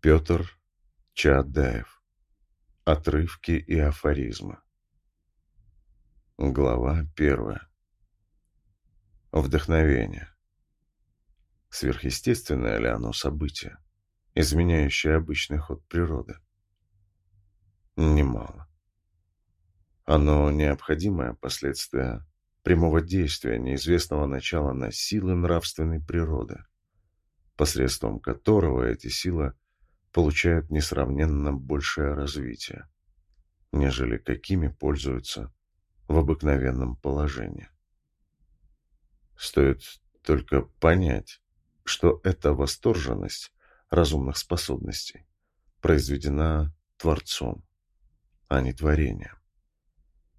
Петр Чаадаев. Отрывки и афоризмы. Глава первая. Вдохновение. Сверхъестественное ли оно событие, изменяющее обычный ход природы? Немало. Оно необходимое последствие прямого действия неизвестного начала на силы нравственной природы, посредством которого эти силы получают несравненно большее развитие, нежели какими пользуются в обыкновенном положении. Стоит только понять, что эта восторженность разумных способностей произведена Творцом, а не творением.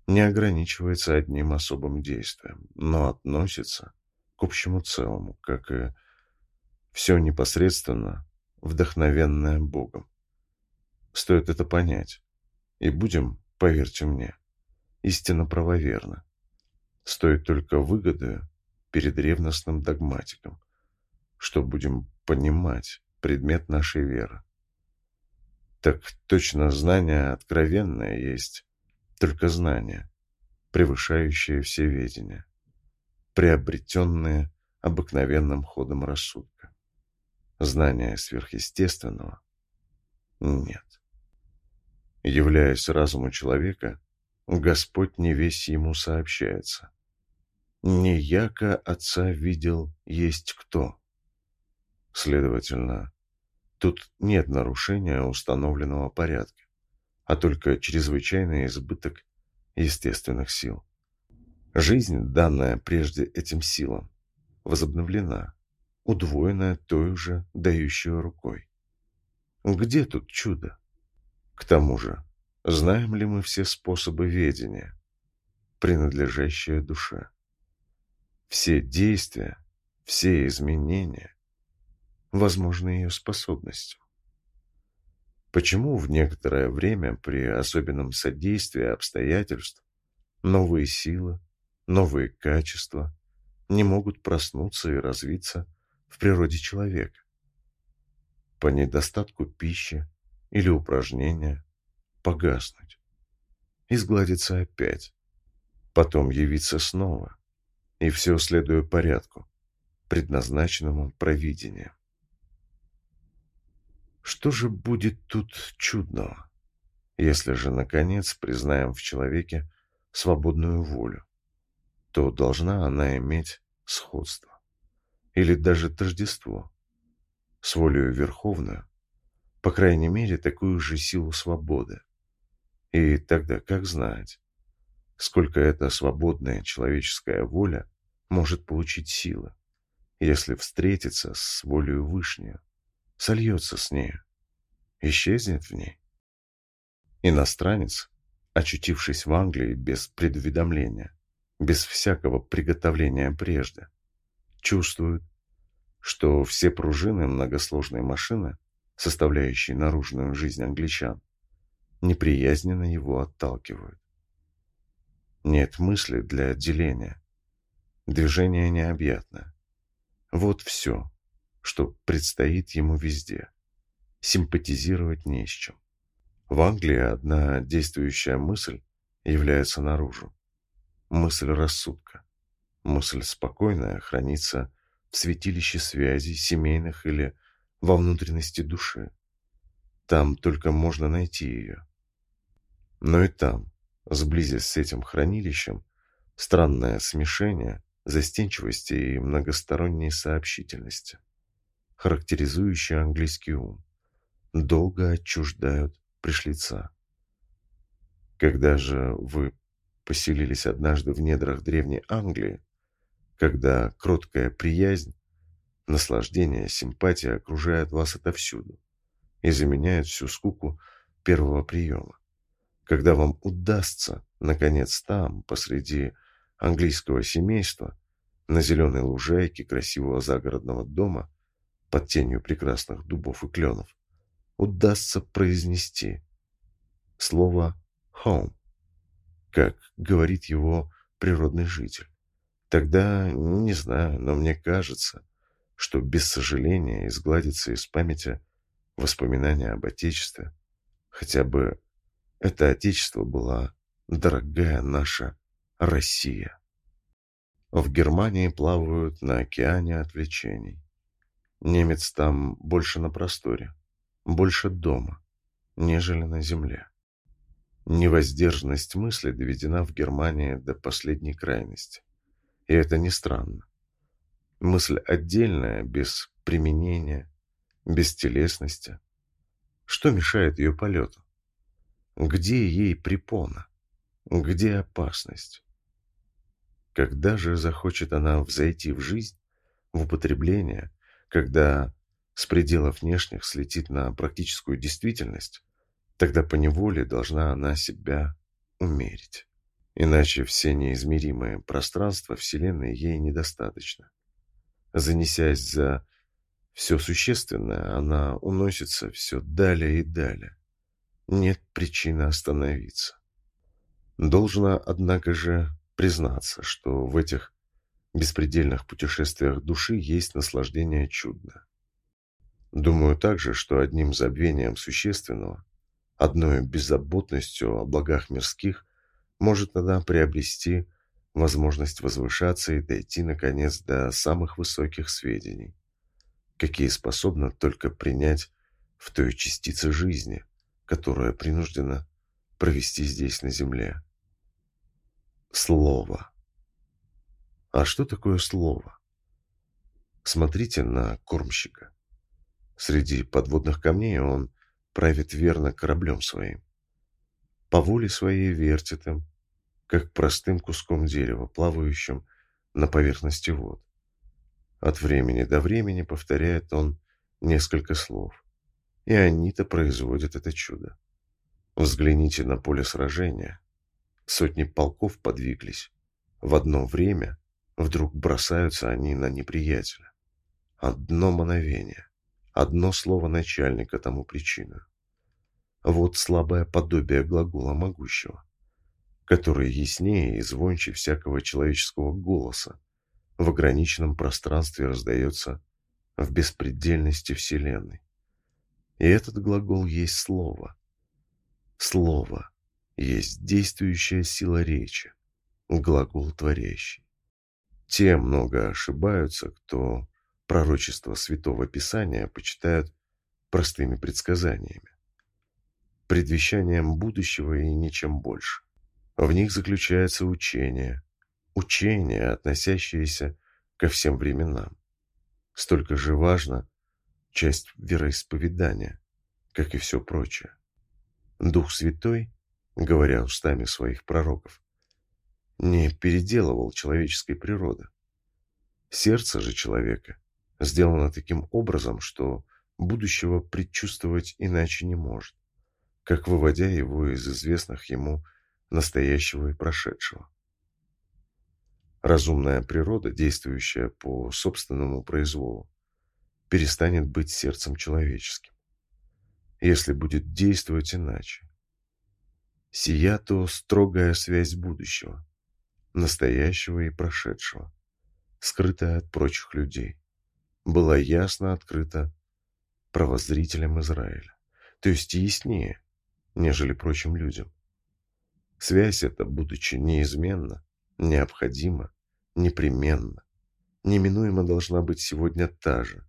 Не ограничивается одним особым действием, но относится к общему целому, как и все непосредственно вдохновенное Богом. Стоит это понять, и будем, поверьте мне, истинно правоверны. Стоит только выгоды перед ревностным догматиком, что будем понимать предмет нашей веры. Так точно знание откровенное есть только знание, превышающее все ведения, приобретенные обыкновенным ходом рассудка. Знания сверхъестественного нет. Являясь разуму человека, Господь не весь ему сообщается. Не яко Отца видел есть кто. Следовательно, тут нет нарушения установленного порядка, а только чрезвычайный избыток естественных сил. Жизнь, данная прежде этим силам, возобновлена, удвоенная той же дающей рукой. Где тут чудо? К тому же, знаем ли мы все способы ведения, принадлежащие душе? Все действия, все изменения возможны ее способностью. Почему в некоторое время при особенном содействии обстоятельств новые силы, новые качества не могут проснуться и развиться в природе человека? По недостатку пищи или упражнения погаснуть. И сгладиться опять, потом явиться снова, и все следуя порядку, предназначенному провидением. Что же будет тут чудного, если же, наконец, признаем в человеке свободную волю, то должна она иметь сходство или даже тождество с волею верховную, по крайней мере, такую же силу свободы. И тогда как знать, сколько эта свободная человеческая воля может получить силы, если встретится с волею Вышнюю, сольется с нею, исчезнет в ней. Иностранец, очутившись в Англии без предуведомления, без всякого приготовления прежде, чувствует, что все пружины многосложной машины, составляющие наружную жизнь англичан, неприязненно его отталкивают. Нет мысли для отделения. Движение необъятно. Вот все, что предстоит ему везде. Симпатизировать не с чем. В Англии одна действующая мысль является наружу. Мысль рассудка. Мысль спокойная хранится в святилище связей, семейных или во внутренности души. Там только можно найти ее. Но и там, сблизясь с этим хранилищем, странное смешение застенчивости и многосторонней сообщительности, характеризующие английский ум, долго отчуждают пришлица. Когда же вы поселились однажды в недрах древней Англии, когда кроткая приязнь, наслаждение, симпатия окружают вас отовсюду и заменяют всю скуку первого приема, когда вам удастся, наконец, там, посреди английского семейства, на зеленой лужайке красивого загородного дома, под тенью прекрасных дубов и кленов, удастся произнести слово «home», как говорит его природный житель. Тогда, не знаю, но мне кажется, что без сожаления изгладится из памяти воспоминания об Отечестве, хотя бы это Отечество была дорогая наша Россия. В Германии плавают на океане отвлечений. Немец там больше на просторе, больше дома, нежели на земле. Невоздержанность мысли доведена в Германии до последней крайности. И это не странно. Мысль отдельная, без применения, без телесности. Что мешает ее полету? Где ей препона? Где опасность? Когда же захочет она взойти в жизнь, в употребление, когда с пределов внешних слетит на практическую действительность, тогда поневоле должна она себя умерить. Иначе все неизмеримые пространства Вселенной ей недостаточно. Занесясь за все существенное, она уносится все далее и далее. Нет причины остановиться. Должна, однако же, признаться, что в этих беспредельных путешествиях души есть наслаждение чудное. Думаю также, что одним забвением существенного, одной беззаботностью о благах мирских может она приобрести возможность возвышаться и дойти, наконец, до самых высоких сведений, какие способна только принять в той частице жизни, которая принуждена провести здесь на земле. Слово. А что такое слово? Смотрите на кормщика. Среди подводных камней он правит верно кораблем своим. По воле своей вертит им, как простым куском дерева, плавающим на поверхности вод. От времени до времени повторяет он несколько слов, и они-то производят это чудо. Взгляните на поле сражения. Сотни полков подвиглись. В одно время вдруг бросаются они на неприятеля. Одно мановение, одно слово начальника тому причина. Вот слабое подобие глагола могущего, который яснее и звонче всякого человеческого голоса в ограниченном пространстве раздается в беспредельности Вселенной. И этот глагол есть слово. Слово есть действующая сила речи, глагол творящий. Те много ошибаются, кто пророчество Святого Писания почитают простыми предсказаниями, предвещанием будущего и ничем больше. В них заключается учение, учение, относящееся ко всем временам. Столько же важно часть вероисповедания, как и все прочее. Дух Святой говоря устами своих пророков, не переделывал человеческой природы. Сердце же человека сделано таким образом, что будущего предчувствовать иначе не может, как выводя его из известных ему настоящего и прошедшего. Разумная природа, действующая по собственному произволу, перестанет быть сердцем человеческим, если будет действовать иначе, Сия то строгая связь будущего, настоящего и прошедшего, скрытая от прочих людей, была ясно открыта правозрителям Израиля, то есть яснее, нежели прочим людям. Связь эта, будучи неизменна, необходима, непременна, неминуемо должна быть сегодня та же,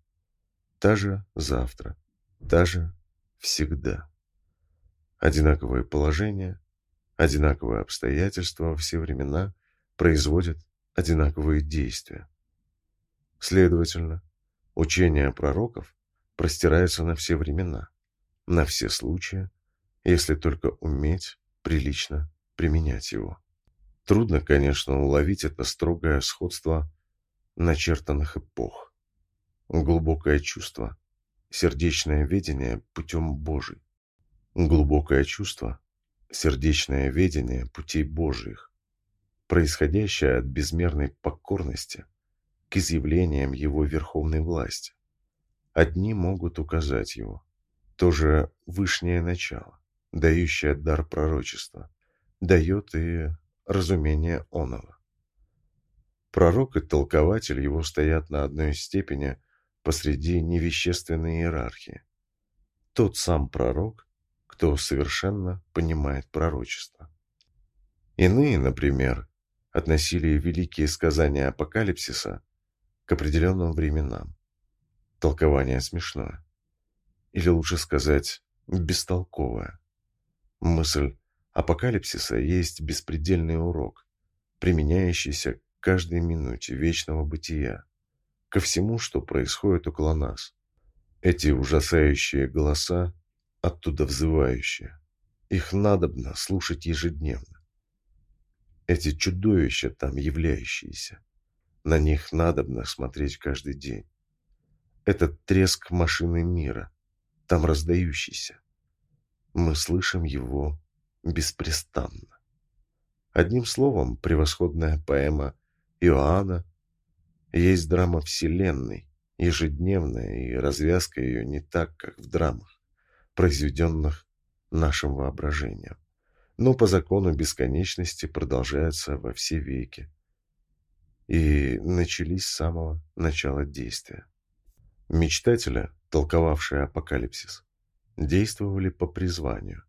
та же завтра, та же всегда. Одинаковое положение, одинаковые обстоятельства во все времена производят одинаковые действия. Следовательно, учение пророков простирается на все времена, на все случаи, если только уметь прилично применять его. Трудно, конечно, уловить это строгое сходство начертанных эпох. Глубокое чувство, сердечное видение путем Божий. Глубокое чувство, сердечное ведение путей Божьих, происходящее от безмерной покорности к изъявлениям Его верховной власти. Одни могут указать его. Тоже вышнее начало, дающее дар пророчества, дает и разумение оного. Пророк и толкователь его стоят на одной степени посреди невещественной иерархии. тот сам пророк, кто совершенно понимает пророчество. Иные, например, относили великие сказания апокалипсиса к определенным временам. Толкование смешное. Или лучше сказать, бестолковое. Мысль апокалипсиса есть беспредельный урок, применяющийся к каждой минуте вечного бытия, ко всему, что происходит около нас. Эти ужасающие голоса, оттуда взывающие, их надобно слушать ежедневно эти чудовища там являющиеся. На них надобно смотреть каждый день. Этот треск машины мира, там раздающийся. Мы слышим его беспрестанно. Одним словом, превосходная поэма Иоанна есть драма Вселенной, ежедневная, и развязка ее не так, как в драмах, произведенных нашим воображением но по закону бесконечности продолжаются во все веки. И начались с самого начала действия. Мечтатели, толковавшие апокалипсис, действовали по призванию.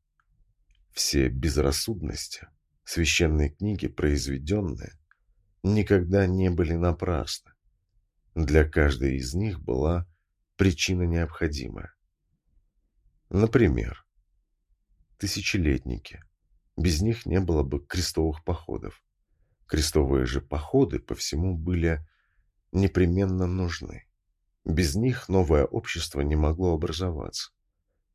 Все безрассудности, священные книги, произведенные, никогда не были напрасны. Для каждой из них была причина необходимая. Например, тысячелетники – без них не было бы крестовых походов. Крестовые же походы по всему были непременно нужны. Без них новое общество не могло образоваться.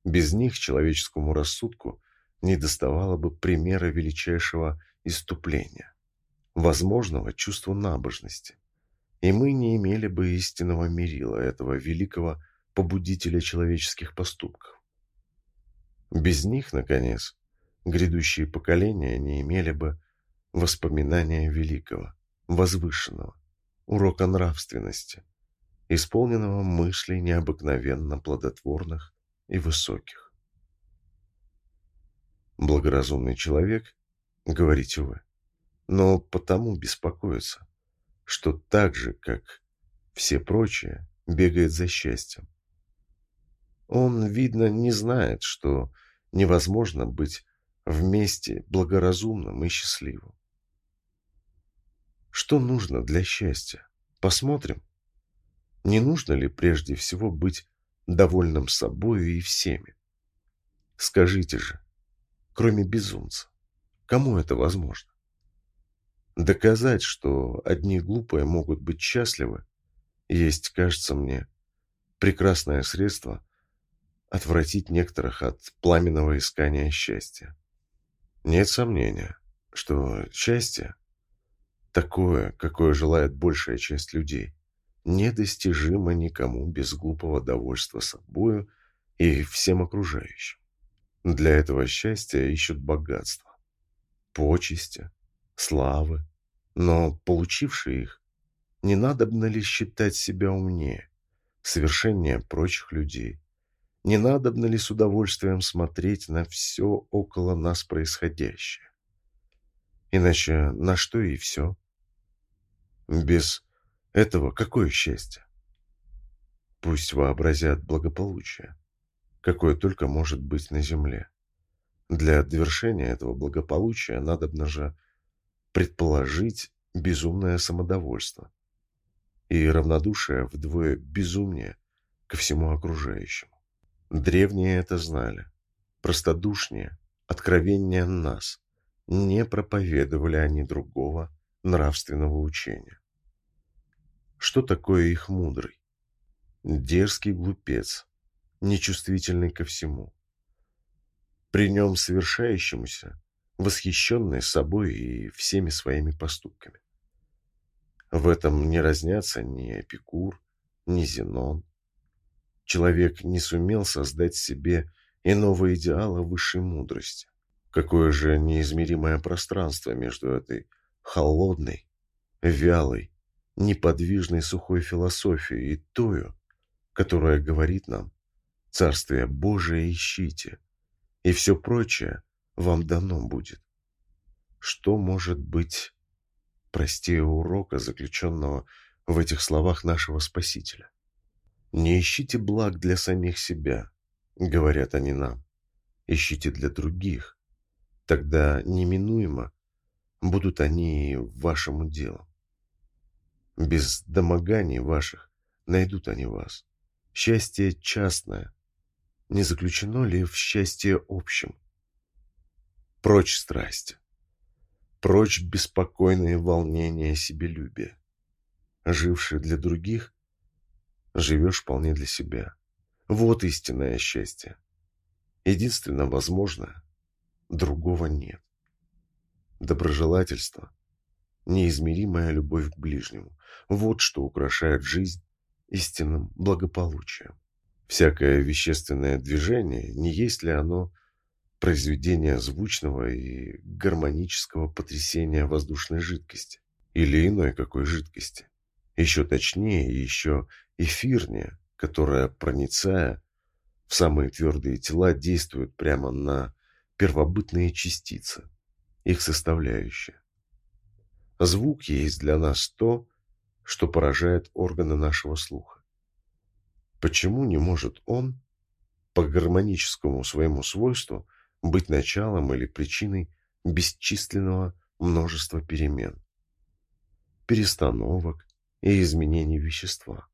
Без них человеческому рассудку не доставало бы примера величайшего иступления, возможного чувства набожности. И мы не имели бы истинного мерила этого великого побудителя человеческих поступков. Без них, наконец, грядущие поколения не имели бы воспоминания великого, возвышенного, урока нравственности, исполненного мыслей необыкновенно плодотворных и высоких. Благоразумный человек, говорите вы, но потому беспокоится, что так же, как все прочие, бегает за счастьем. Он, видно, не знает, что невозможно быть вместе благоразумным и счастливым. Что нужно для счастья? Посмотрим. Не нужно ли прежде всего быть довольным собою и всеми? Скажите же, кроме безумца, кому это возможно? Доказать, что одни глупые могут быть счастливы, есть, кажется мне, прекрасное средство отвратить некоторых от пламенного искания счастья. Нет сомнения, что счастье, такое, какое желает большая часть людей, недостижимо никому без глупого довольства собою и всем окружающим. Для этого счастья ищут богатство, почести, славы, но получившие их, не надобно ли считать себя умнее, совершеннее прочих людей, не надобно ли с удовольствием смотреть на все около нас происходящее? Иначе на что и все? Без этого какое счастье? Пусть вообразят благополучие, какое только может быть на земле. Для довершения этого благополучия надобно же предположить безумное самодовольство и равнодушие вдвое безумнее ко всему окружающему. Древние это знали. Простодушнее, откровеннее нас. Не проповедовали они другого нравственного учения. Что такое их мудрый? Дерзкий глупец, нечувствительный ко всему. При нем совершающемуся, восхищенный собой и всеми своими поступками. В этом не разнятся ни Эпикур, ни Зенон, Человек не сумел создать себе иного идеала высшей мудрости. Какое же неизмеримое пространство между этой холодной, вялой, неподвижной сухой философией и тою, которая говорит нам «Царствие Божие ищите, и все прочее вам дано будет». Что может быть простее урока, заключенного в этих словах нашего Спасителя? Не ищите благ для самих себя, говорят они нам, ищите для других, тогда неминуемо будут они вашему делу. Без домоганий ваших найдут они вас. Счастье частное. Не заключено ли в счастье общем? Прочь страсти. Прочь беспокойные волнения себелюбия. Живший для других, живешь вполне для себя. Вот истинное счастье. Единственно возможное, другого нет. Доброжелательство, неизмеримая любовь к ближнему. Вот что украшает жизнь истинным благополучием. Всякое вещественное движение, не есть ли оно произведение звучного и гармонического потрясения воздушной жидкости или иной какой жидкости, еще точнее и еще эфирнее, которая, проницая в самые твердые тела, действует прямо на первобытные частицы, их составляющие. Звук есть для нас то, что поражает органы нашего слуха. Почему не может он, по гармоническому своему свойству, быть началом или причиной бесчисленного множества перемен, перестановок и изменений вещества,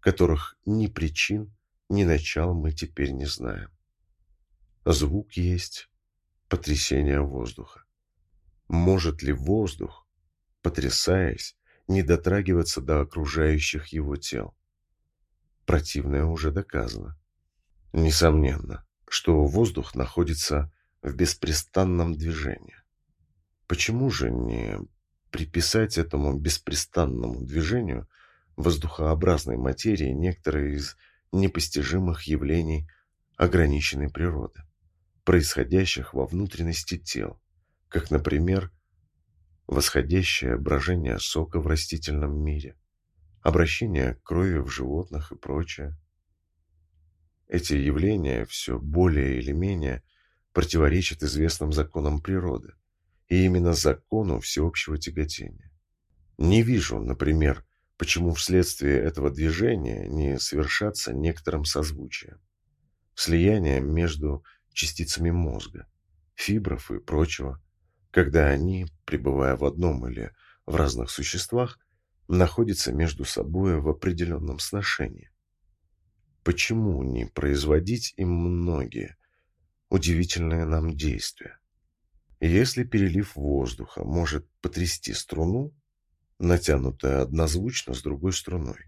которых ни причин, ни начал мы теперь не знаем. Звук есть потрясение воздуха. Может ли воздух, потрясаясь, не дотрагиваться до окружающих его тел. Противное уже доказано. Несомненно, что воздух находится в беспрестанном движении. Почему же не приписать этому беспрестанному движению воздухообразной материи некоторые из непостижимых явлений ограниченной природы, происходящих во внутренности тел, как, например, восходящее брожение сока в растительном мире, обращение крови в животных и прочее. Эти явления все более или менее противоречат известным законам природы, и именно закону всеобщего тяготения. Не вижу, например, почему вследствие этого движения не совершаться некоторым созвучием, слиянием между частицами мозга, фибров и прочего, когда они, пребывая в одном или в разных существах, находятся между собой в определенном сношении. Почему не производить им многие удивительные нам действия? Если перелив воздуха может потрясти струну, натянутая однозвучно с другой струной,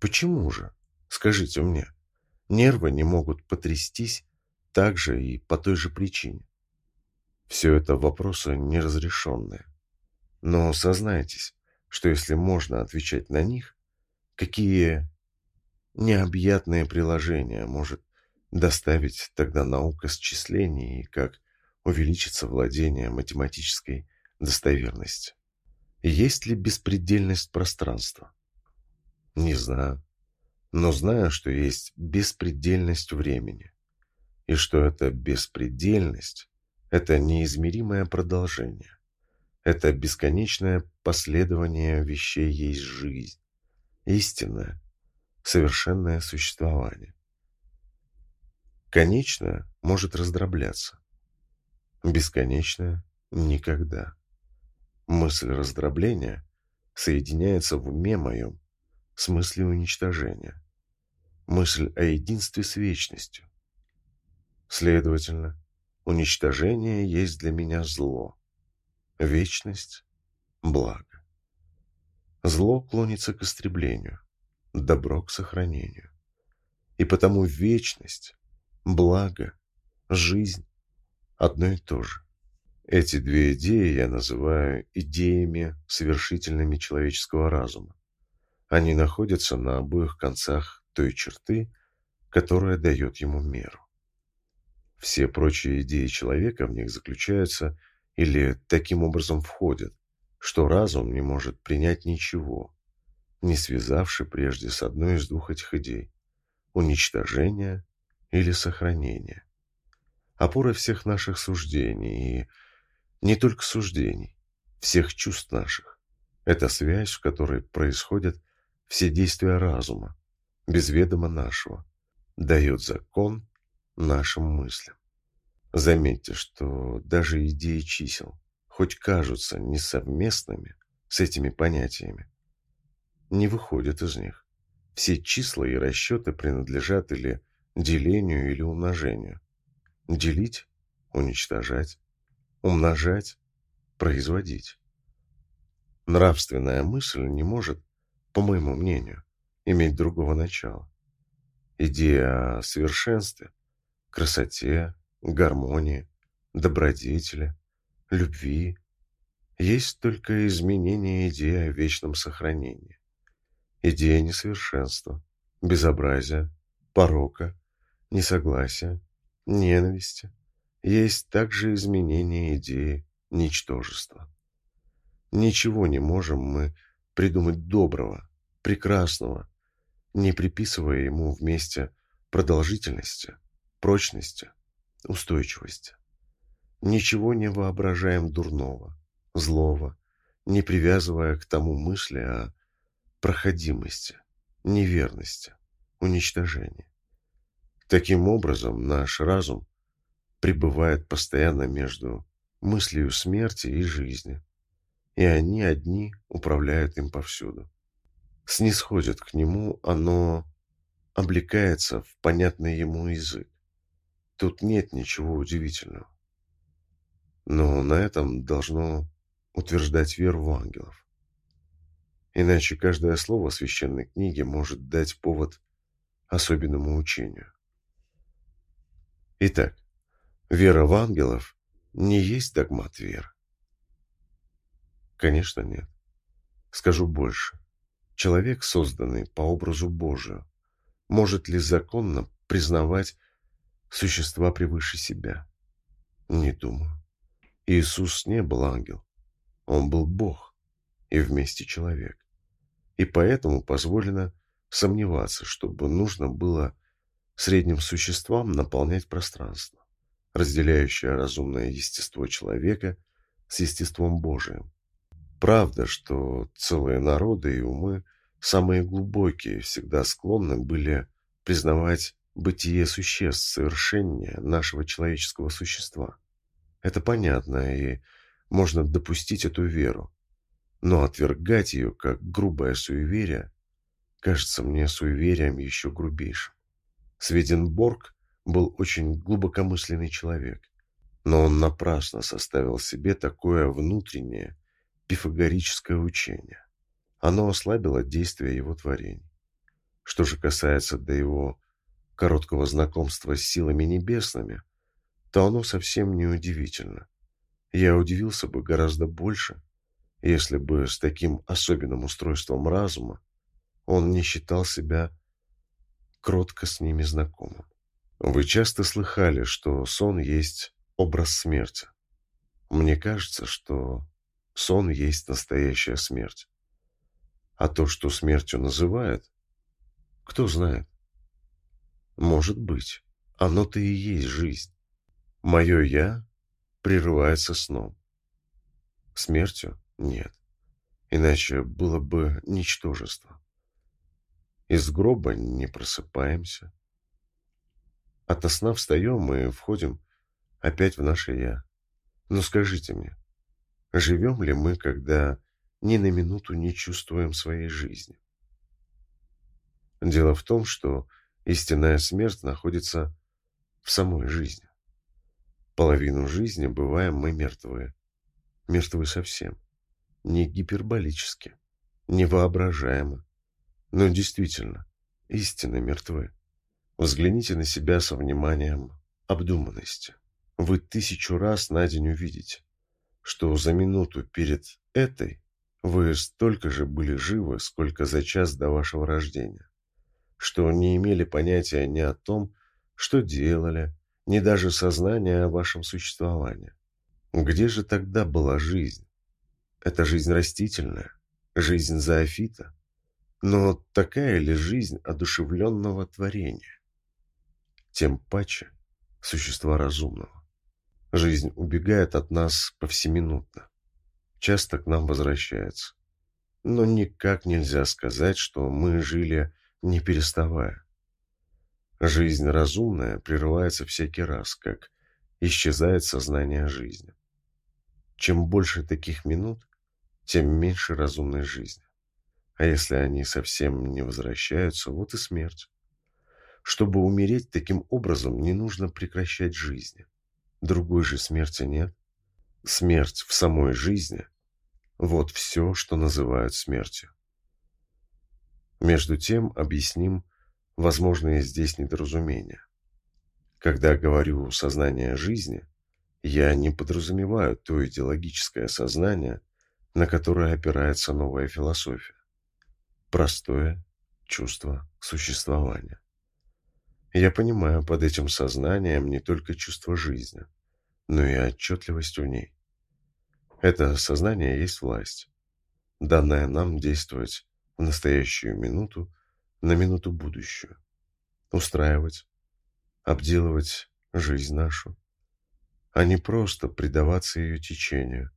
почему же, скажите мне, нервы не могут потрястись также и по той же причине? Все это вопросы неразрешенные. Но сознайтесь, что если можно отвечать на них, какие необъятные приложения может доставить тогда наука счислений и как увеличится владение математической достоверностью. Есть ли беспредельность пространства? Не знаю, но знаю, что есть беспредельность времени, и что эта беспредельность это неизмеримое продолжение. Это бесконечное последование вещей есть жизнь. Истинное, совершенное существование. Конечное может раздробляться. Бесконечное – никогда. Мысль раздробления соединяется в уме моем с мыслью уничтожения. Мысль о единстве с вечностью. Следовательно, Уничтожение есть для меня зло. Вечность – благо. Зло клонится к истреблению, добро к сохранению. И потому вечность, благо, жизнь – одно и то же. Эти две идеи я называю идеями, совершительными человеческого разума. Они находятся на обоих концах той черты, которая дает ему меру. Все прочие идеи человека в них заключаются или таким образом входят, что разум не может принять ничего, не связавши прежде с одной из двух этих идей – уничтожения или сохранения. Опора всех наших суждений и не только суждений, всех чувств наших – это связь, в которой происходят все действия разума, без ведома нашего, дает закон нашим мыслям. Заметьте, что даже идеи чисел, хоть кажутся несовместными с этими понятиями, не выходят из них. Все числа и расчеты принадлежат или делению, или умножению. Делить – уничтожать, умножать – производить. Нравственная мысль не может, по моему мнению, иметь другого начала. Идея о совершенстве, красоте, гармонии, добродетели, любви есть только изменение идеи о вечном сохранении. Идея несовершенства, безобразия, порока, несогласия, ненависти есть также изменение идеи ничтожества. Ничего не можем мы придумать доброго, прекрасного, не приписывая ему вместе продолжительности, прочности, устойчивости. Ничего не воображаем дурного, злого, не привязывая к тому мысли о проходимости, неверности, уничтожении. Таким образом, наш разум пребывает постоянно между мыслью смерти и жизни, и они одни управляют им повсюду. Снисходит к нему, оно облекается в понятный ему язык. Тут нет ничего удивительного. Но на этом должно утверждать веру в ангелов. Иначе каждое слово священной книги может дать повод особенному учению. Итак, вера в ангелов не есть догмат веры. Конечно, нет. Скажу больше. Человек, созданный по образу Божию, может ли законно признавать существа превыше себя? Не думаю. Иисус не был ангел. Он был Бог и вместе человек. И поэтому позволено сомневаться, чтобы нужно было средним существам наполнять пространство, разделяющее разумное естество человека с естеством Божиим. Правда, что целые народы и умы, самые глубокие, всегда склонны были признавать бытие существ совершеннее нашего человеческого существа. Это понятно, и можно допустить эту веру. Но отвергать ее, как грубое суеверие, кажется мне суеверием еще грубейшим. Сведенборг был очень глубокомысленный человек, но он напрасно составил себе такое внутреннее, пифагорическое учение. Оно ослабило действие его творений. Что же касается до его короткого знакомства с силами небесными, то оно совсем не удивительно. Я удивился бы гораздо больше, если бы с таким особенным устройством разума он не считал себя кротко с ними знакомым. Вы часто слыхали, что сон есть образ смерти. Мне кажется, что сон есть настоящая смерть. А то, что смертью называют, кто знает. Может быть, оно-то и есть жизнь. Мое «я» прерывается сном. Смертью нет. Иначе было бы ничтожество. Из гроба не просыпаемся. Ото сна встаем и входим опять в наше «я». Но скажите мне, живем ли мы, когда ни на минуту не чувствуем своей жизни? Дело в том, что истинная смерть находится в самой жизни. Половину жизни бываем мы мертвые. Мертвы совсем. Не гиперболически, не воображаемо, но действительно, истинно мертвы. Взгляните на себя со вниманием обдуманности. Вы тысячу раз на день увидите, что за минуту перед этой вы столько же были живы, сколько за час до вашего рождения, что не имели понятия ни о том, что делали, ни даже сознания о вашем существовании. Где же тогда была жизнь? Это жизнь растительная, жизнь зоофита, но такая ли жизнь одушевленного творения? Тем паче существа разумного. Жизнь убегает от нас повсеминутно. Часто к нам возвращается. Но никак нельзя сказать, что мы жили не переставая. Жизнь разумная прерывается всякий раз, как исчезает сознание жизни. Чем больше таких минут, тем меньше разумной жизни. А если они совсем не возвращаются, вот и смерть. Чтобы умереть таким образом, не нужно прекращать жизни. Другой же смерти нет. Смерть в самой жизни – вот все, что называют смертью. Между тем объясним возможные здесь недоразумения. Когда говорю «сознание жизни», я не подразумеваю то идеологическое сознание, на которое опирается новая философия. Простое чувство существования. Я понимаю под этим сознанием не только чувство жизни, но и отчетливость в ней. Это сознание есть власть, данная нам действовать в настоящую минуту на минуту будущую, устраивать, обделывать жизнь нашу, а не просто предаваться ее течению,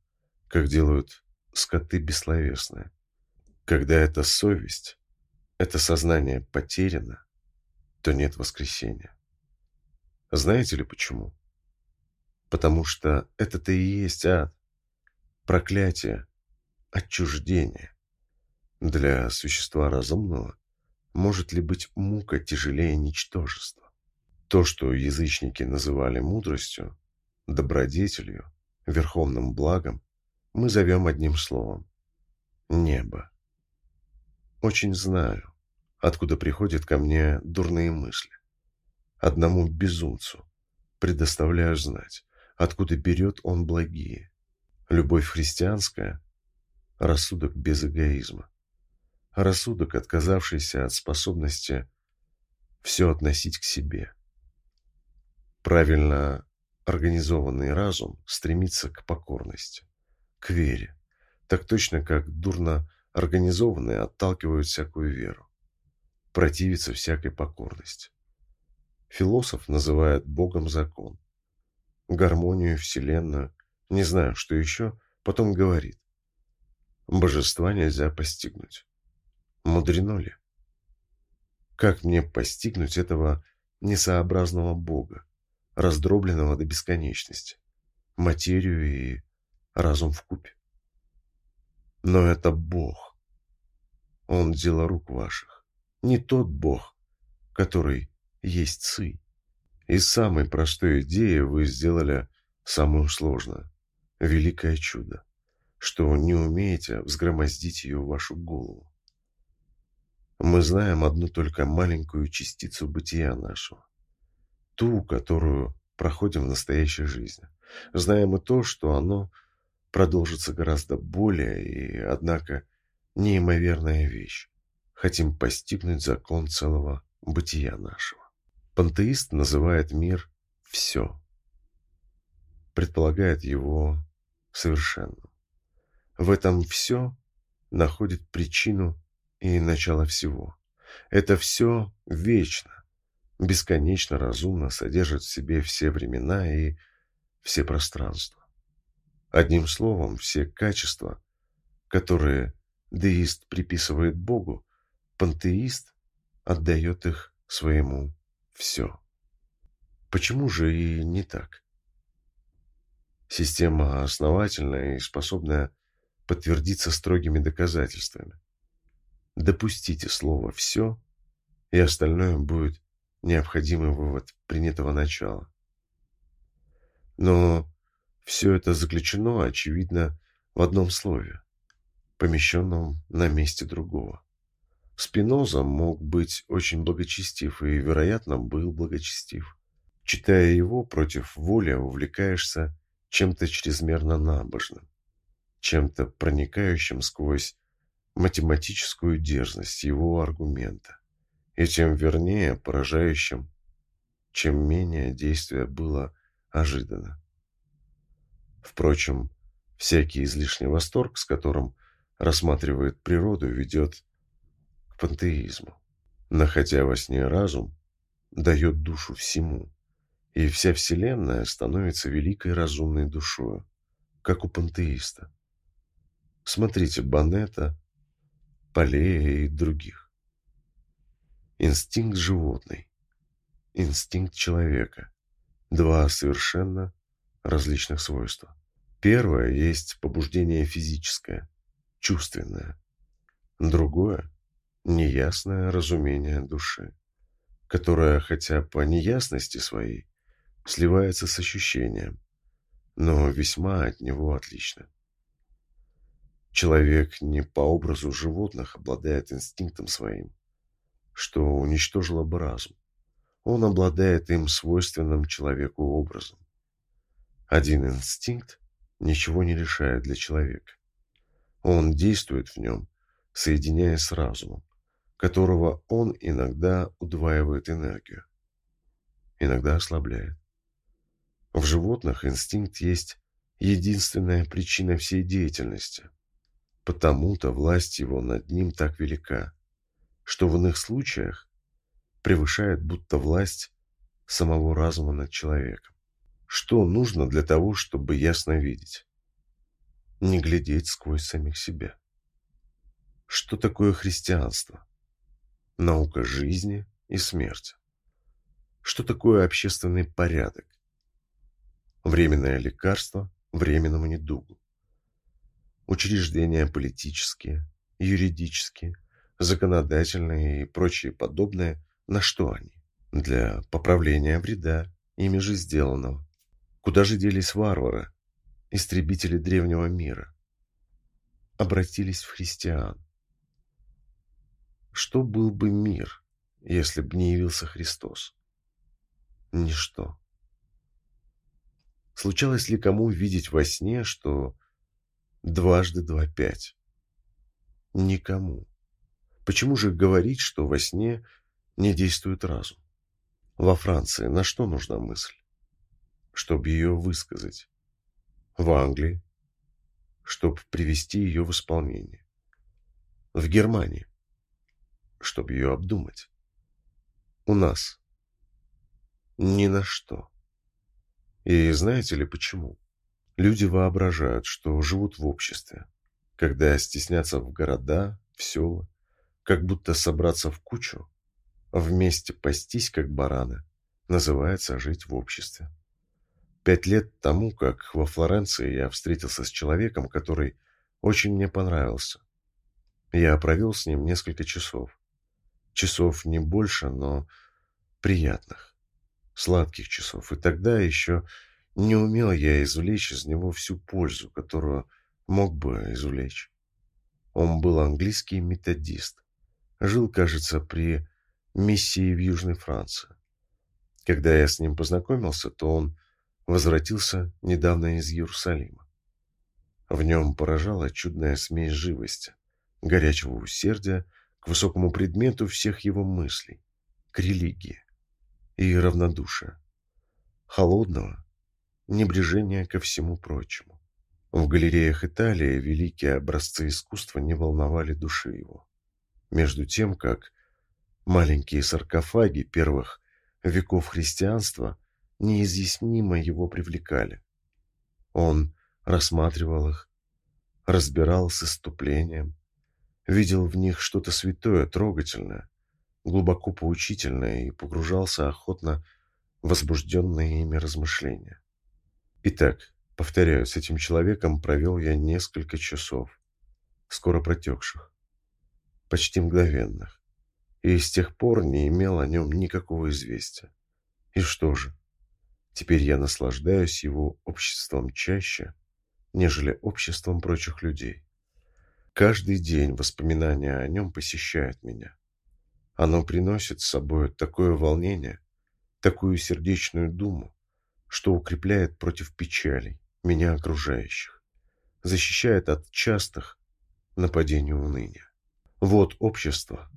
как делают скоты бессловесные. Когда эта совесть, это сознание потеряно, то нет воскресения. Знаете ли почему? Потому что это-то и есть ад, проклятие, отчуждение. Для существа разумного может ли быть мука тяжелее ничтожества? То, что язычники называли мудростью, добродетелью, верховным благом, мы зовем одним словом – небо. Очень знаю, откуда приходят ко мне дурные мысли. Одному безумцу предоставляю знать, откуда берет он благие. Любовь христианская – рассудок без эгоизма рассудок, отказавшийся от способности все относить к себе. Правильно организованный разум стремится к покорности, к вере, так точно как дурно организованные отталкивают всякую веру, противится всякой покорности. Философ называет Богом закон, гармонию, вселенную, не знаю, что еще, потом говорит, божества нельзя постигнуть. Мудрено ли? Как мне постигнуть этого несообразного Бога, раздробленного до бесконечности, материю и разум в купе? Но это Бог. Он дело рук ваших. Не тот Бог, который есть Цы. Из самой простой идеи вы сделали самую сложную, великое чудо, что не умеете взгромоздить ее в вашу голову. Мы знаем одну только маленькую частицу бытия нашего. Ту, которую проходим в настоящей жизни. Знаем и то, что оно продолжится гораздо более и, однако, неимоверная вещь. Хотим постигнуть закон целого бытия нашего. Пантеист называет мир «все». Предполагает его совершенным. В этом «все» находит причину и начало всего. Это все вечно, бесконечно разумно содержит в себе все времена и все пространства. Одним словом, все качества, которые деист приписывает Богу, пантеист отдает их своему все. Почему же и не так? Система основательная и способная подтвердиться строгими доказательствами. Допустите слово «все», и остальное будет необходимый вывод принятого начала. Но все это заключено, очевидно, в одном слове, помещенном на месте другого. Спиноза мог быть очень благочестив и, вероятно, был благочестив. Читая его против воли, увлекаешься чем-то чрезмерно набожным, чем-то проникающим сквозь математическую дерзность его аргумента, и тем вернее поражающим, чем менее действие было ожиданно. Впрочем, всякий излишний восторг, с которым рассматривает природу, ведет к пантеизму. Находя во сне разум, дает душу всему, и вся Вселенная становится великой разумной душою, как у пантеиста. Смотрите Банета Полея и других. Инстинкт животный. инстинкт человека. Два совершенно различных свойства. Первое есть побуждение физическое, чувственное. Другое – неясное разумение души, которое, хотя по неясности своей, сливается с ощущением, но весьма от него отлично. Человек не по образу животных обладает инстинктом своим, что уничтожило бы разум. Он обладает им свойственным человеку образом. Один инстинкт ничего не решает для человека. Он действует в нем, соединяясь с разумом, которого он иногда удваивает энергию, иногда ослабляет. В животных инстинкт есть единственная причина всей деятельности. Потому-то власть его над ним так велика, что в иных случаях превышает будто власть самого разума над человеком. Что нужно для того, чтобы ясно видеть? Не глядеть сквозь самих себя. Что такое христианство? Наука жизни и смерти. Что такое общественный порядок? Временное лекарство временному недугу. Учреждения политические, юридические, законодательные и прочие подобные, на что они? Для поправления вреда, ими же сделанного. Куда же делись варвары, истребители древнего мира? Обратились в христиан. Что был бы мир, если бы не явился Христос? Ничто. Случалось ли кому видеть во сне, что дважды два пять? Никому. Почему же говорить, что во сне не действует разум? Во Франции на что нужна мысль? чтобы ее высказать. В Англии, чтобы привести ее в исполнение. В Германии, чтобы ее обдумать. У нас ни на что. И знаете ли почему? Люди воображают, что живут в обществе, когда стеснятся в города, в села, как будто собраться в кучу, вместе пастись, как бараны, называется жить в обществе. Пять лет тому, как во Флоренции я встретился с человеком, который очень мне понравился. Я провел с ним несколько часов. Часов не больше, но приятных, сладких часов. И тогда еще не умел я извлечь из него всю пользу, которую мог бы извлечь. Он был английский методист. Жил, кажется, при миссии в Южной Франции. Когда я с ним познакомился, то он возвратился недавно из Иерусалима. В нем поражала чудная смесь живости, горячего усердия к высокому предмету всех его мыслей, к религии и равнодушия, холодного небрежения ко всему прочему. В галереях Италии великие образцы искусства не волновали души его. Между тем, как маленькие саркофаги первых веков христианства – неизъяснимо его привлекали. Он рассматривал их, разбирал с иступлением, видел в них что-то святое, трогательное, глубоко поучительное и погружался охотно в возбужденные ими размышления. Итак, повторяю, с этим человеком провел я несколько часов, скоро протекших, почти мгновенных, и с тех пор не имел о нем никакого известия. И что же? Теперь я наслаждаюсь его обществом чаще, нежели обществом прочих людей. Каждый день воспоминания о нем посещают меня. Оно приносит с собой такое волнение, такую сердечную думу, что укрепляет против печалей меня окружающих, защищает от частых нападений уныния. Вот общество,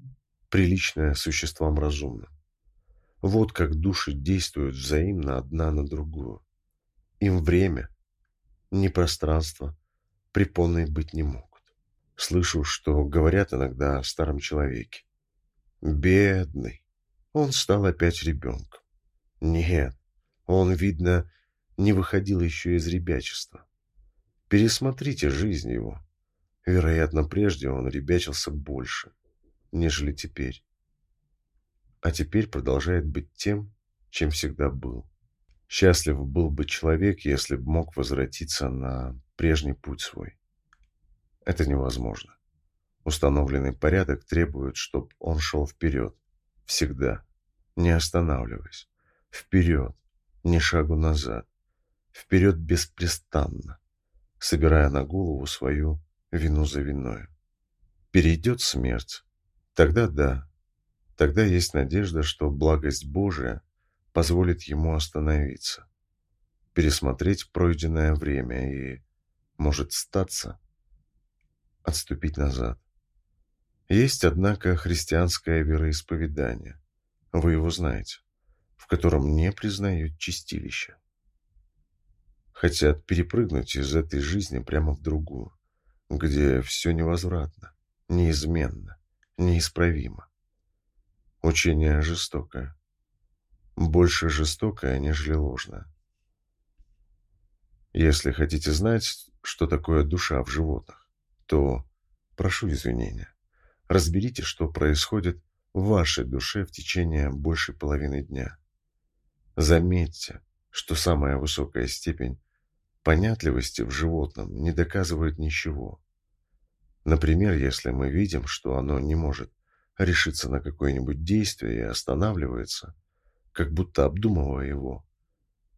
приличное существам разумным. Вот как души действуют взаимно одна на другую. Им время, ни пространство, препоной быть не могут. Слышу, что говорят иногда о старом человеке. Бедный. Он стал опять ребенком. Нет, он, видно, не выходил еще из ребячества. Пересмотрите жизнь его. Вероятно, прежде он ребячился больше, нежели теперь а теперь продолжает быть тем, чем всегда был. Счастлив был бы человек, если б мог возвратиться на прежний путь свой. Это невозможно. Установленный порядок требует, чтобы он шел вперед. Всегда. Не останавливаясь. Вперед. Ни шагу назад. Вперед беспрестанно. Собирая на голову свою вину за виною. Перейдет смерть. Тогда да. Тогда есть надежда, что благость Божия позволит ему остановиться. Пересмотреть пройденное время и, может статься, отступить назад. Есть, однако, христианское вероисповедание, вы его знаете, в котором не признают чистилища. Хотят перепрыгнуть из этой жизни прямо в другую, где все невозвратно, неизменно, неисправимо. Учение жестокое. Больше жестокое, нежели ложное. Если хотите знать, что такое душа в животных, то прошу извинения. Разберите, что происходит в вашей душе в течение большей половины дня. Заметьте, что самая высокая степень понятливости в животном не доказывает ничего. Например, если мы видим, что оно не может решиться на какое-нибудь действие и останавливается, как будто обдумывая его,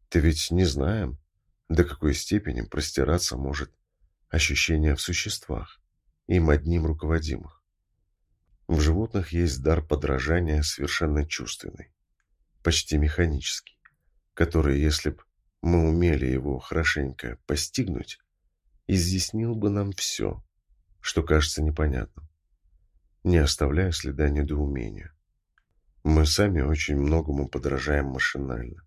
то ведь не знаем, до какой степени простираться может ощущение в существах, им одним руководимых. В животных есть дар подражания совершенно чувственный, почти механический, который, если б мы умели его хорошенько постигнуть, изъяснил бы нам все, что кажется непонятным, не оставляя следа недоумения. Мы сами очень многому подражаем машинально,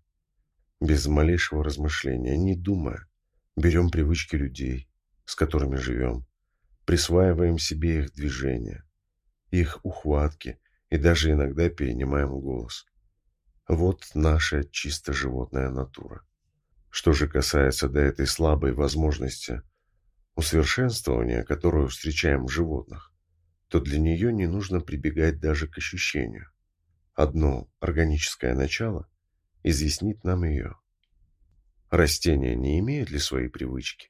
без малейшего размышления, не думая, берем привычки людей, с которыми живем, присваиваем себе их движения, их ухватки и даже иногда перенимаем голос. Вот наша чисто животная натура. Что же касается до этой слабой возможности усовершенствования, которую встречаем в животных, то для нее не нужно прибегать даже к ощущению. Одно органическое начало изъяснит нам ее. Растения не имеют ли свои привычки?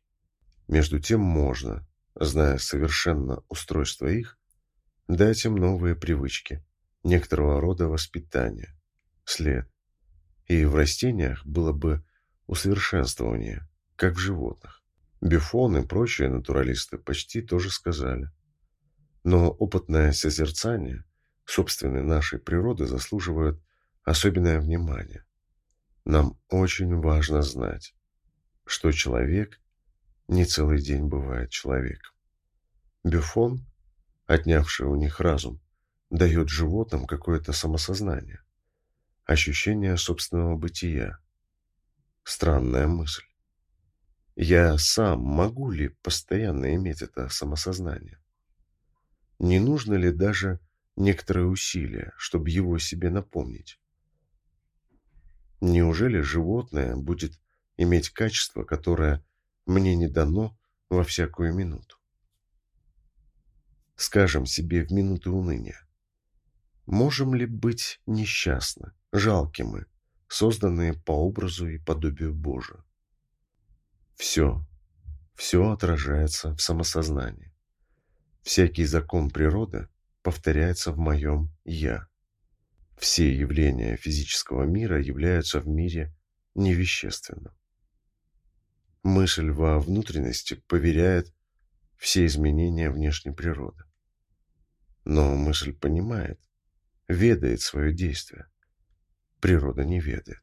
Между тем можно, зная совершенно устройство их, дать им новые привычки, некоторого рода воспитание, след. И в растениях было бы усовершенствование, как в животных. Бюфон и прочие натуралисты почти тоже сказали. Но опытное созерцание собственной нашей природы заслуживает особенное внимание. Нам очень важно знать, что человек не целый день бывает человеком. Бюфон отнявший у них разум, дает животным какое-то самосознание, ощущение собственного бытия. Странная мысль. Я сам могу ли постоянно иметь это самосознание? Не нужно ли даже некоторое усилие, чтобы его себе напомнить? Неужели животное будет иметь качество, которое мне не дано во всякую минуту? скажем себе в минуты уныния. Можем ли быть несчастны, жалки мы, созданные по образу и подобию Божию? Все, все отражается в самосознании. Всякий закон природы повторяется в моем «я». Все явления физического мира являются в мире невещественным. Мысль во внутренности поверяет все изменения внешней природы. Но мысль понимает, ведает свое действие. Природа не ведает.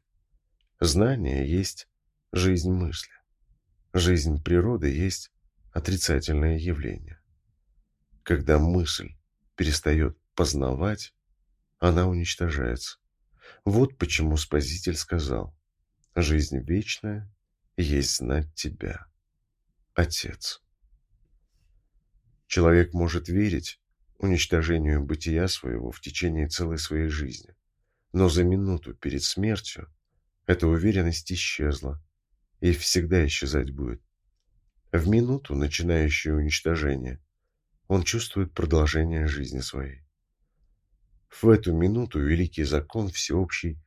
Знание есть жизнь мысли. Жизнь природы есть отрицательное явление. Когда мысль перестает познавать, она уничтожается. Вот почему Спаситель сказал, «Жизнь вечная есть знать Тебя, Отец». Человек может верить, уничтожению бытия своего в течение целой своей жизни. Но за минуту перед смертью эта уверенность исчезла и всегда исчезать будет. В минуту, начинающую уничтожение, он чувствует продолжение жизни своей. В эту минуту великий закон всеобщий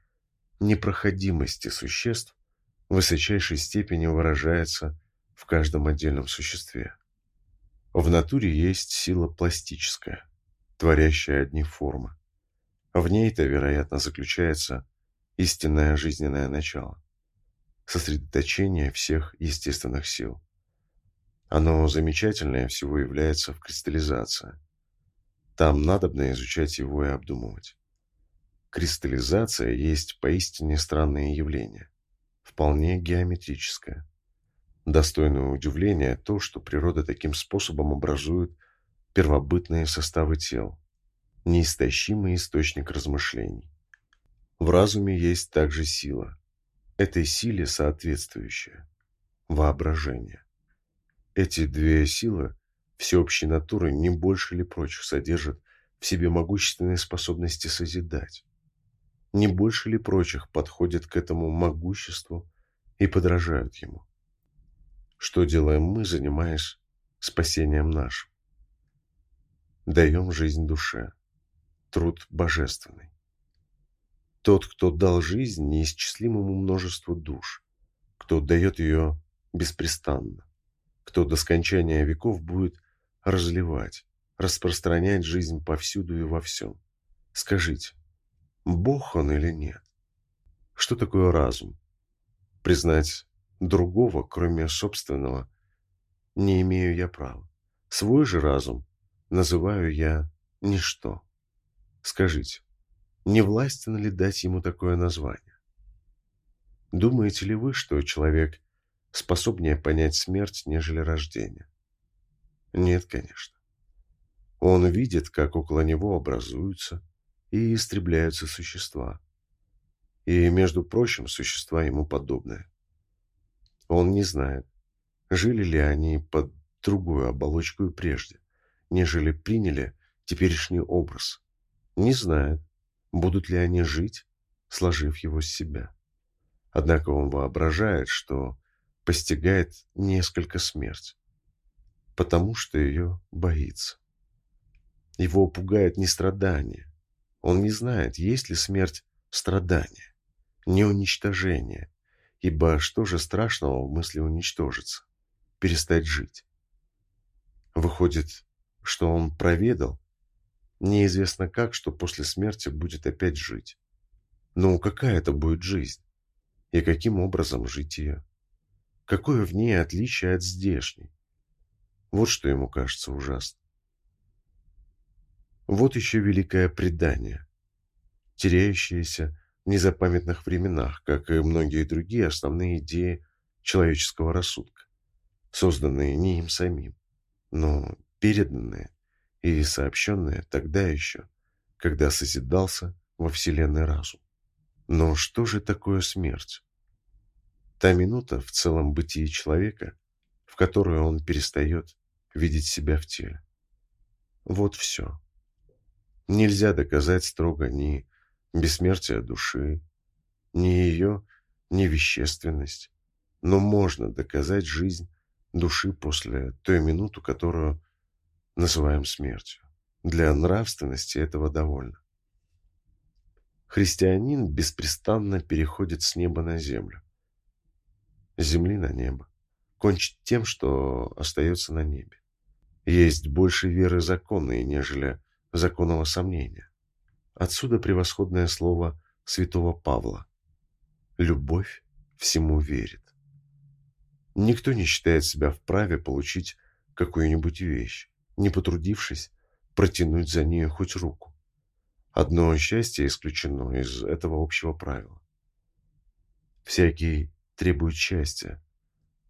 непроходимости существ в высочайшей степени выражается в каждом отдельном существе. В натуре есть сила пластическая, творящая одни формы. В ней-то, вероятно, заключается истинное жизненное начало, сосредоточение всех естественных сил. Оно замечательнее всего является в кристаллизации. Там надобно изучать его и обдумывать. Кристаллизация есть поистине странное явление, вполне геометрическое. Достойное удивления то, что природа таким способом образует первобытные составы тел, неистощимый источник размышлений. В разуме есть также сила, этой силе соответствующая – воображение. Эти две силы всеобщей натуры не больше ли прочих содержат в себе могущественные способности созидать. Не больше ли прочих подходят к этому могуществу и подражают ему. Что делаем мы, занимаясь спасением нашим? Даем жизнь душе, труд божественный. Тот, кто дал жизнь неисчислимому множеству душ, кто дает ее беспрестанно, кто до скончания веков будет разливать, распространять жизнь повсюду и во всем. Скажите, Бог он или нет? Что такое разум? Признать другого, кроме собственного, не имею я права. Свой же разум называю я ничто. Скажите, не властен ли дать ему такое название? Думаете ли вы, что человек способнее понять смерть, нежели рождение. Нет, конечно. Он видит, как около него образуются и истребляются существа. И, между прочим, существа ему подобные. Он не знает, жили ли они под другую оболочку прежде, нежели приняли теперешний образ. Не знает, будут ли они жить, сложив его с себя. Однако он воображает, что постигает несколько смерть, потому что ее боится. Его пугает не страдание. Он не знает, есть ли смерть страдание, не уничтожение, ибо что же страшного в мысли уничтожиться, перестать жить? Выходит, что он проведал, неизвестно как, что после смерти будет опять жить. Но какая это будет жизнь? И каким образом жить ее? Какое в ней отличие от здешней? Вот что ему кажется ужасно. Вот еще великое предание, теряющееся незапамятных временах, как и многие другие основные идеи человеческого рассудка, созданные не им самим, но переданные и сообщенные тогда еще, когда созидался во Вселенной разум. Но что же такое смерть? Та минута в целом бытии человека, в которую он перестает видеть себя в теле. Вот все. Нельзя доказать строго ни бессмертие души, ни ее невещественность, но можно доказать жизнь души после той минуты, которую называем смертью. Для нравственности этого довольно. Христианин беспрестанно переходит с неба на землю земли на небо, кончить тем, что остается на небе. Есть больше веры законной, нежели законного сомнения. Отсюда превосходное слово святого Павла. Любовь всему верит. Никто не считает себя вправе получить какую-нибудь вещь, не потрудившись протянуть за нее хоть руку. Одно счастье исключено из этого общего правила. Всякий требует счастья,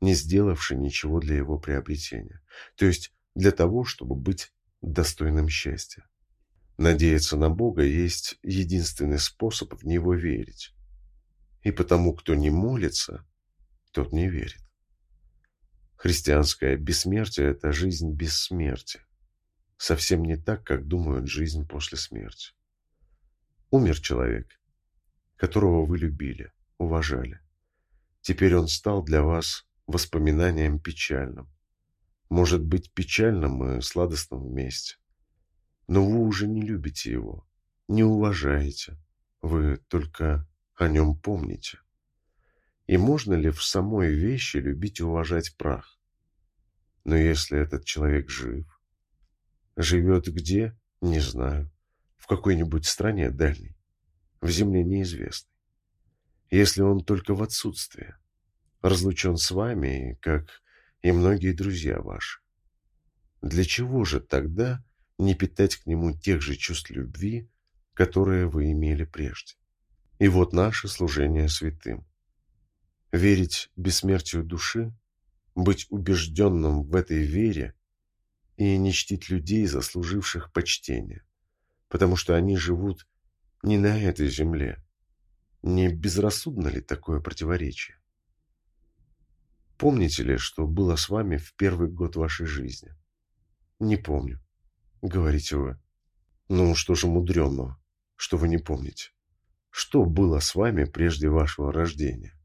не сделавший ничего для его приобретения, то есть для того, чтобы быть достойным счастья. Надеяться на Бога есть единственный способ в Него верить. И потому, кто не молится, тот не верит. Христианское бессмертие – это жизнь без смерти. Совсем не так, как думают жизнь после смерти. Умер человек, которого вы любили, уважали. Теперь он стал для вас воспоминанием печальным. Может быть, печальным и сладостным вместе. Но вы уже не любите его, не уважаете. Вы только о нем помните? И можно ли в самой вещи любить и уважать прах? Но если этот человек жив, живет где, не знаю, в какой-нибудь стране дальней, в земле неизвестной. Если он только в отсутствии, разлучен с вами, как и многие друзья ваши, для чего же тогда не питать к нему тех же чувств любви, которые вы имели прежде? И вот наше служение святым. Верить бессмертию души, быть убежденным в этой вере и не чтить людей, заслуживших почтения, потому что они живут не на этой земле. Не безрассудно ли такое противоречие? Помните ли, что было с вами в первый год вашей жизни? Не помню. Говорите вы. Ну, что же мудреного, что вы не помните? Что было с вами прежде вашего рождения?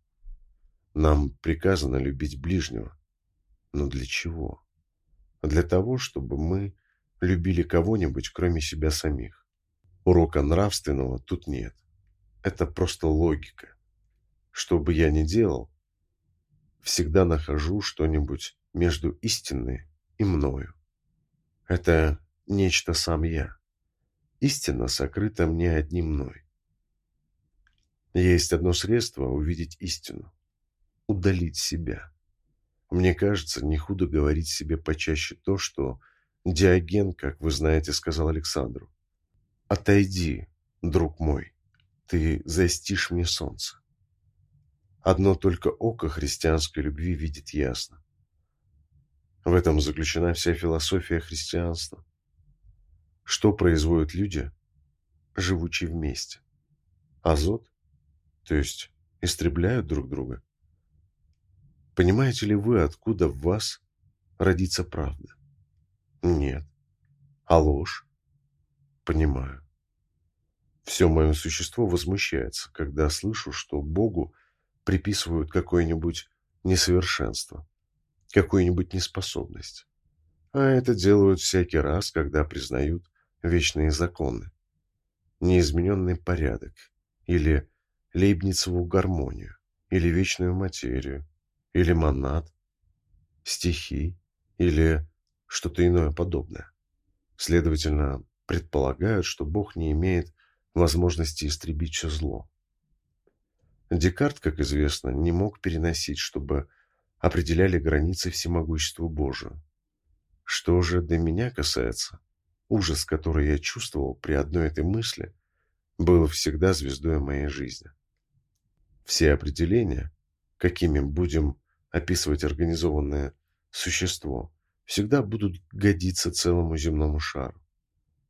Нам приказано любить ближнего. Но для чего? Для того, чтобы мы любили кого-нибудь, кроме себя самих. Урока нравственного тут нет. Это просто логика. Что бы я ни делал, всегда нахожу что-нибудь между истинной и мною. Это нечто сам я. Истина сокрыта мне одним мной. Есть одно средство увидеть истину – удалить себя. Мне кажется, не худо говорить себе почаще то, что Диоген, как вы знаете, сказал Александру. «Отойди, друг мой, ты застишь мне солнце». Одно только око христианской любви видит ясно. В этом заключена вся философия христианства. Что производят люди, живучи вместе? Азот? То есть истребляют друг друга? Понимаете ли вы, откуда в вас родится правда? Нет. А ложь? Понимаю. Все мое существо возмущается, когда слышу, что Богу приписывают какое-нибудь несовершенство, какую-нибудь неспособность. А это делают всякий раз, когда признают вечные законы, неизмененный порядок, или лейбницеву гармонию, или вечную материю, или монад, стихи или что-то иное подобное. Следовательно, предполагают, что Бог не имеет возможности истребить все зло. Декарт, как известно, не мог переносить, чтобы определяли границы всемогуществу Божию. Что же до меня касается, ужас, который я чувствовал при одной этой мысли, был всегда звездой моей жизни. Все определения, какими будем описывать организованное существо, всегда будут годиться целому земному шару.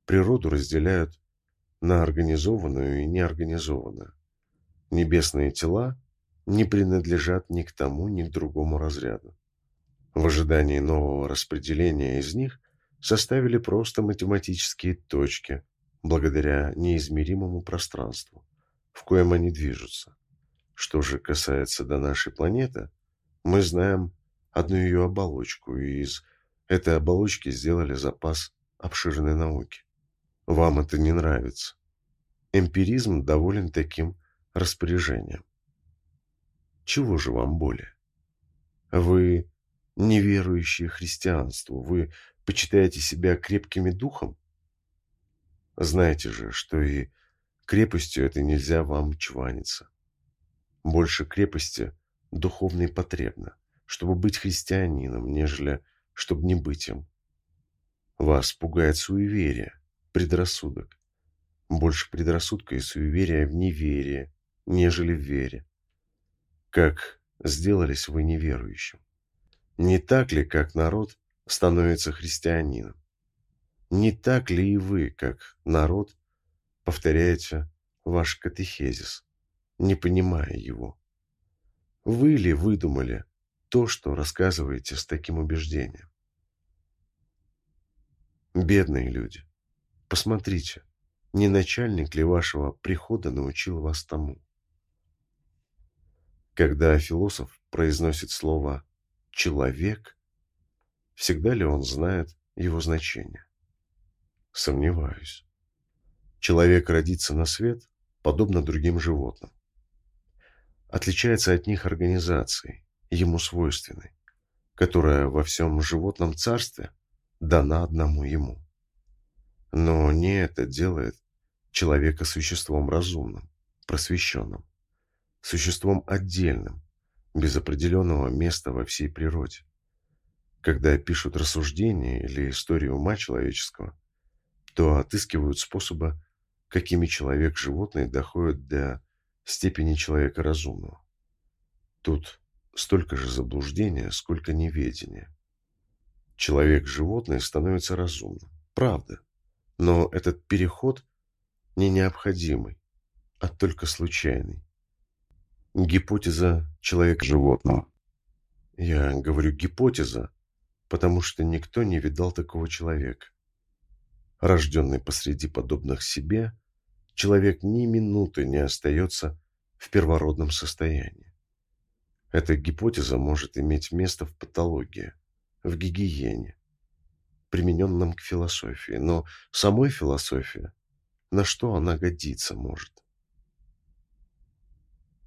Природу разделяют на организованную и неорганизованную. Небесные тела не принадлежат ни к тому, ни к другому разряду. В ожидании нового распределения из них составили просто математические точки, благодаря неизмеримому пространству, в коем они движутся. Что же касается до нашей планеты – мы знаем одну ее оболочку, и из этой оболочки сделали запас обширной науки. Вам это не нравится. Эмпиризм доволен таким распоряжением. Чего же вам более? Вы неверующие христианству, вы почитаете себя крепкими духом? Знаете же, что и крепостью это нельзя вам чваниться. Больше крепости – духовной потребно, чтобы быть христианином, нежели чтобы не быть им. Вас пугает суеверие, предрассудок. Больше предрассудка и суеверия в неверие, нежели в вере. Как сделались вы неверующим? Не так ли, как народ становится христианином? Не так ли и вы, как народ, повторяете ваш катехезис, не понимая его? Вы ли выдумали то, что рассказываете с таким убеждением? Бедные люди, посмотрите, не начальник ли вашего прихода научил вас тому? Когда философ произносит слово «человек», всегда ли он знает его значение? Сомневаюсь. Человек родится на свет, подобно другим животным. отличается от них организацией, ему свойственной, которая во всем животном царстве дана одному ему. Но не это делает человека существом разумным, просвещенным, существом отдельным, без определенного места во всей природе. Когда пишут рассуждения или историю ума человеческого, то отыскивают способы, какими человек-животное доходит до степени человека разумного. Тут столько же заблуждения, сколько неведения. Человек-животное становится разумным. Правда. Но этот переход не необходимый, а только случайный. Гипотеза человека-животного. Я говорю гипотеза, потому что никто не видал такого человека. Рожденный посреди подобных себе, человек ни минуты не остается в первородном состоянии. Эта гипотеза может иметь место в патологии, в гигиене, примененном к философии, но самой философии, на что она годиться может?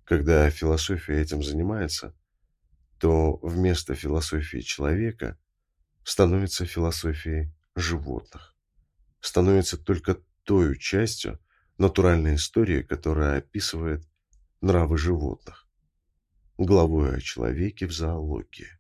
Когда философия этим занимается, то вместо философии человека становится философией животных, становится только той частью натуральной истории, которая описывает нравы животных, главой о человеке в зоологии.